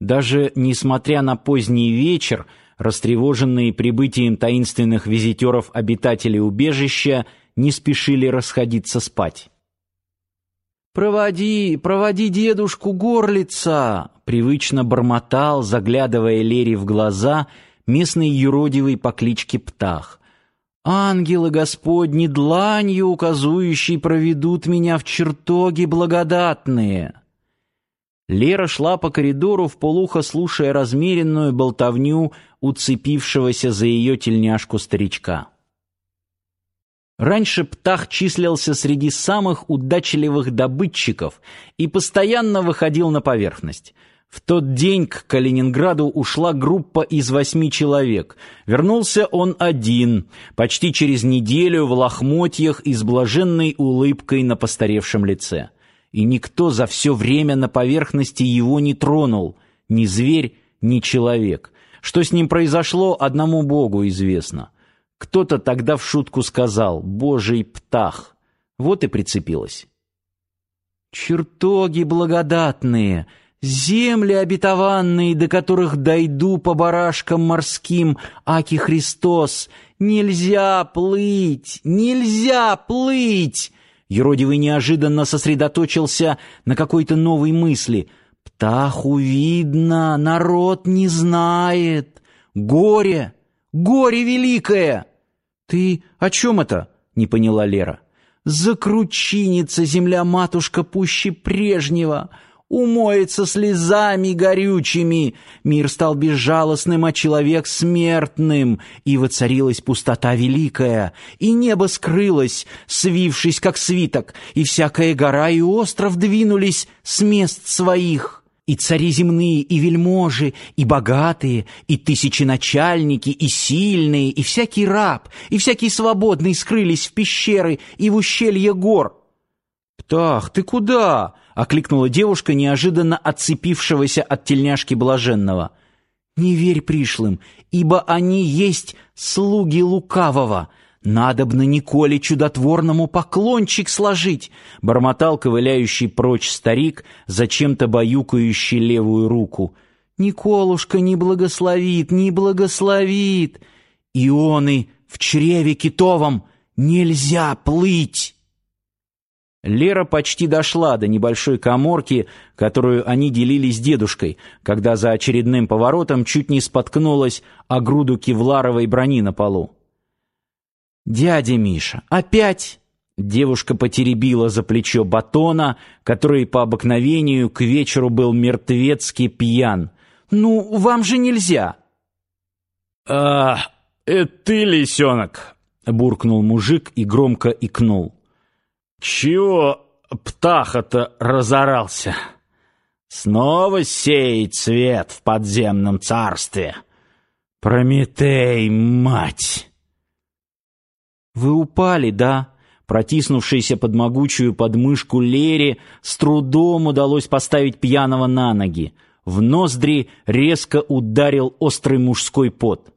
Даже несмотря на поздний вечер, растревоженные прибытием таинственных визитеров обитатели убежища не спешили расходиться спать. «Проводи, проводи дедушку горлица!» — привычно бормотал, заглядывая Лере в глаза, местный юродивый по кличке Птах. «Ангелы Господни дланью указующей проведут меня в чертоги благодатные!» Лера шла по коридору в полухо, слушая размеренную болтовню уцепившегося за ее тельняшку старичка. Раньше Птах числился среди самых удачливых добытчиков и постоянно выходил на поверхность. В тот день к Калининграду ушла группа из восьми человек. Вернулся он один, почти через неделю в лохмотьях и с блаженной улыбкой на постаревшем лице. И никто за все время на поверхности его не тронул, ни зверь, ни человек. Что с ним произошло, одному Богу известно. Кто-то тогда в шутку сказал «Божий птах». Вот и прицепилось. «Чертоги благодатные!» Земли обетованные, до которых дойду по барашкам морским, аки Христос, нельзя плыть, нельзя плыть. Еродивый неожиданно сосредоточился на какой-то новой мысли. Птаху видно, народ не знает. Горе, горе великое. Ты о чем это? Не поняла Лера. Закручинится земля-матушка пуще прежнего умоется слезами горючими. Мир стал безжалостным, а человек смертным, и воцарилась пустота великая, и небо скрылось, свившись как свиток, и всякая гора и остров двинулись с мест своих. И цари земные, и вельможи, и богатые, и тысяченачальники, и сильные, и всякий раб, и всякий свободный скрылись в пещеры и в ущелье гор. «Птах, ты куда?» — окликнула девушка, неожиданно отцепившегося от тельняшки блаженного. «Не верь пришлым, ибо они есть слуги лукавого. Надобно Николе чудотворному поклончик сложить!» — бормотал ковыляющий прочь старик, зачем-то баюкающий левую руку. «Николушка не благословит, не благословит! Ионы в чреве китовом нельзя плыть!» Лера почти дошла до небольшой каморки, которую они делили с дедушкой, когда за очередным поворотом чуть не споткнулась о груду кевларовой брони на полу. «Дядя Миша, опять?» Девушка потеребила за плечо батона, который по обыкновению к вечеру был мертвецки пьян. «Ну, вам же нельзя!» «А, это ты, лисенок!» — буркнул мужик и громко икнул. Чего птаха-то разорался? Снова сеет свет в подземном царстве. Прометей, мать! Вы упали, да? Протиснувшейся под могучую подмышку Лере с трудом удалось поставить пьяного на ноги. В ноздри резко ударил острый мужской пот.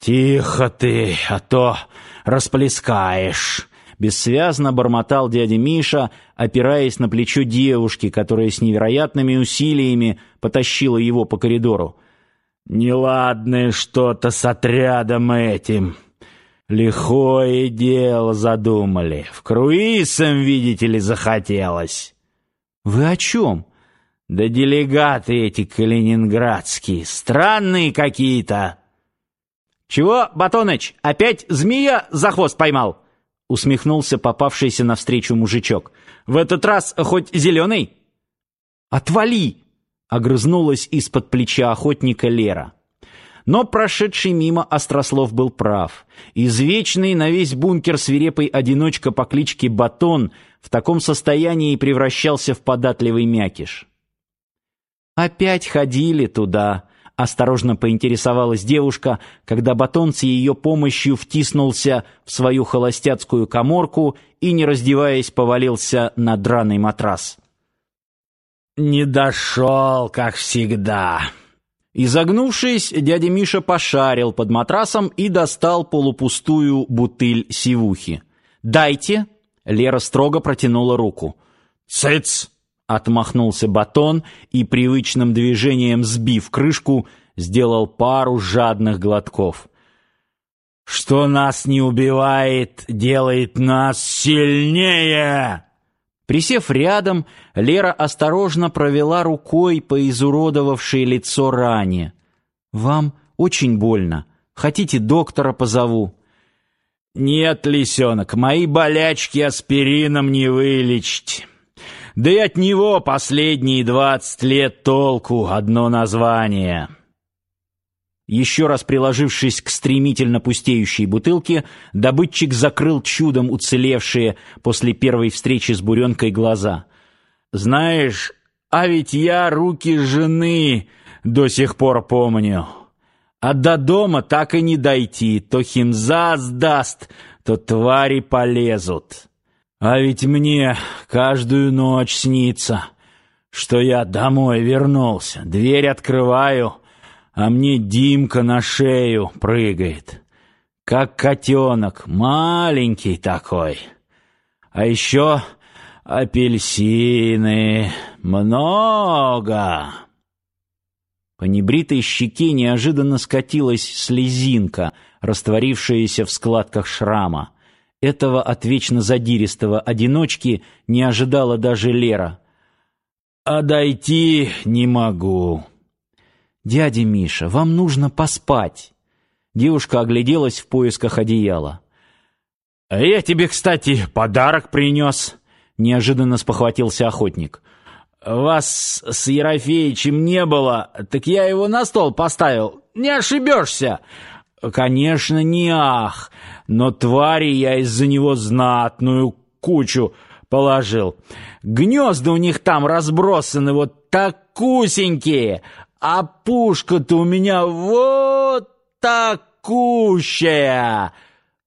«Тихо ты, а то расплескаешь!» Бессвязно бормотал дядя Миша, опираясь на плечо девушки, которая с невероятными усилиями потащила его по коридору. «Неладное что-то с отрядом этим. Лихое дело задумали. В круизом, видите ли, захотелось». «Вы о чем?» «Да делегаты эти калининградские, странные какие-то». «Чего, Батоныч, опять змея за хвост поймал?» Усмехнулся попавшийся навстречу мужичок. В этот раз хоть зеленый?» «Отвали!» — огрызнулась из-под плеча охотника Лера. Но прошедший мимо Острослов был прав. Извечный на весь бункер свирепый одиночка по кличке Батон в таком состоянии превращался в податливый мякиш. Опять ходили туда, Осторожно поинтересовалась девушка, когда батон с ее помощью втиснулся в свою холостяцкую каморку и, не раздеваясь, повалился на драный матрас. «Не дошел, как всегда!» Изогнувшись, дядя Миша пошарил под матрасом и достал полупустую бутыль сивухи. «Дайте!» — Лера строго протянула руку. «Цыц!» Отмахнулся батон и привычным движением сбив крышку, сделал пару жадных глотков. Что нас не убивает, делает нас сильнее. Присев рядом, Лера осторожно провела рукой по изуродовавшей лицо ране. Вам очень больно. Хотите, доктора позову? Нет, лисенок, мои болячки аспирином не вылечить. Да и от него последние двадцать лет толку одно название. Еще раз приложившись к стремительно пустеющей бутылке, добытчик закрыл чудом уцелевшие после первой встречи с буренкой глаза. «Знаешь, а ведь я руки жены до сих пор помню. А до дома так и не дойти, то химза сдаст, то твари полезут». А ведь мне каждую ночь снится, что я домой вернулся, дверь открываю, а мне Димка на шею прыгает, как котенок, маленький такой. А еще апельсины много. По небритой щеке неожиданно скатилась слезинка, растворившаяся в складках шрама. Этого от вечно задиристого одиночки не ожидала даже Лера. «А дойти не могу». «Дядя Миша, вам нужно поспать». Девушка огляделась в поисках одеяла. «А я тебе, кстати, подарок принес», — неожиданно спохватился охотник. «Вас с Ерофеичем не было, так я его на стол поставил. Не ошибешься. Конечно, не ах, но твари я из-за него знатную кучу положил. Гнезда у них там разбросаны вот такусенькие, а пушка-то у меня вот такущая.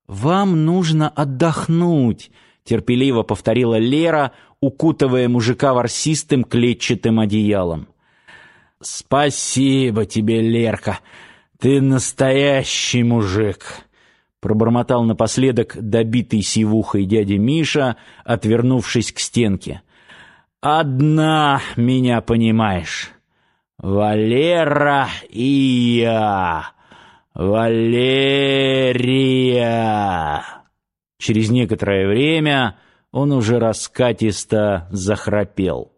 Вам нужно отдохнуть, терпеливо повторила Лера, укутывая мужика ворсистым клетчатым одеялом. Спасибо тебе, Лерка. «Ты настоящий мужик!» Пробормотал напоследок добитый сивухой дядя Миша, отвернувшись к стенке. «Одна меня понимаешь. Валера и я. Валерия!» Через некоторое время он уже раскатисто захрапел.